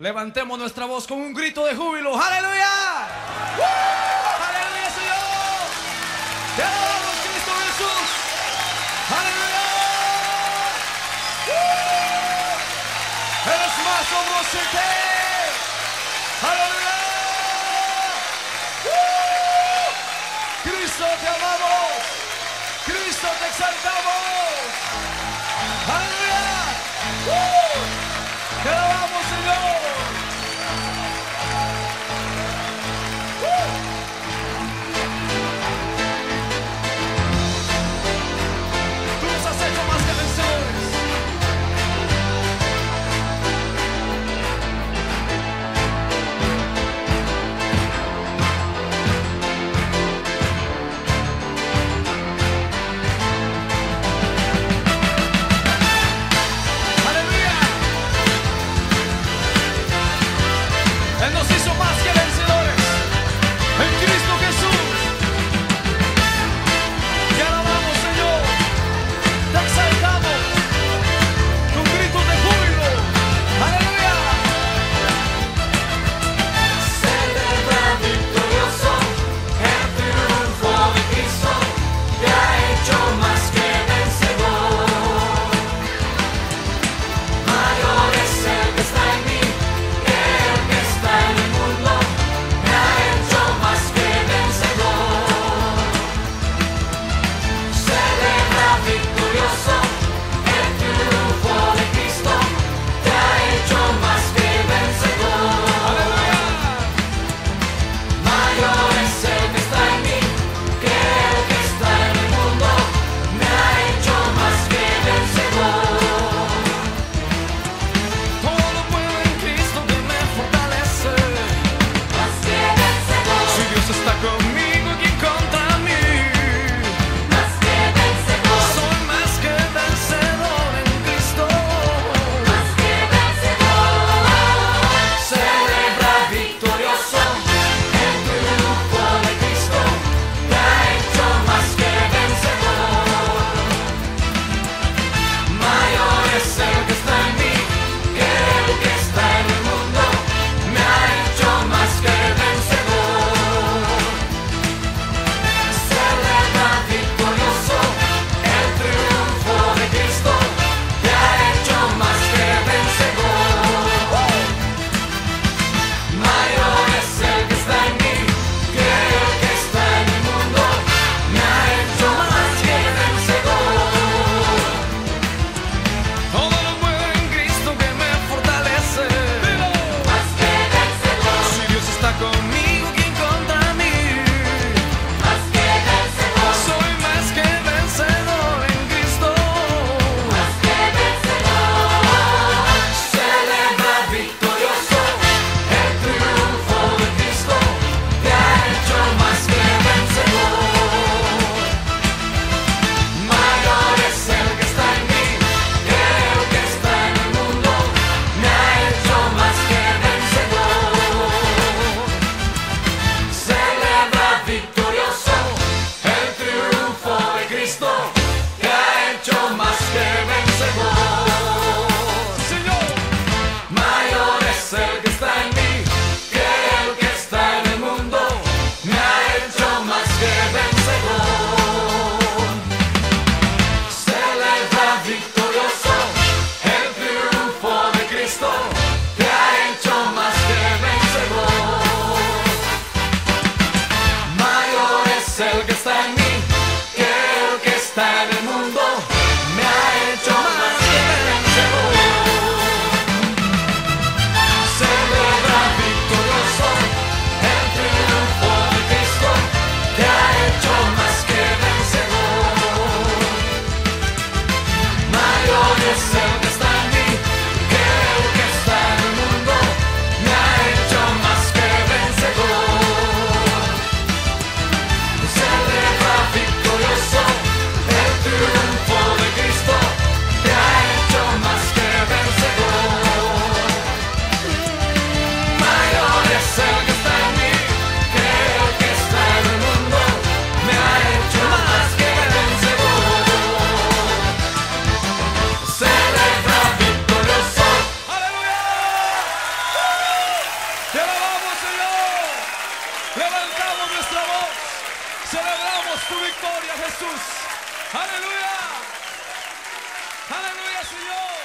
Levantemos nuestra voz con un grito de júbilo. ¡Aleluya! ¡Aleluya, Señor! ¡Te alabamos, Cristo Jesús! ¡Aleluya! ¡Eres más so tu victoria, Jesús. Aleluya. Aleluya, Señor.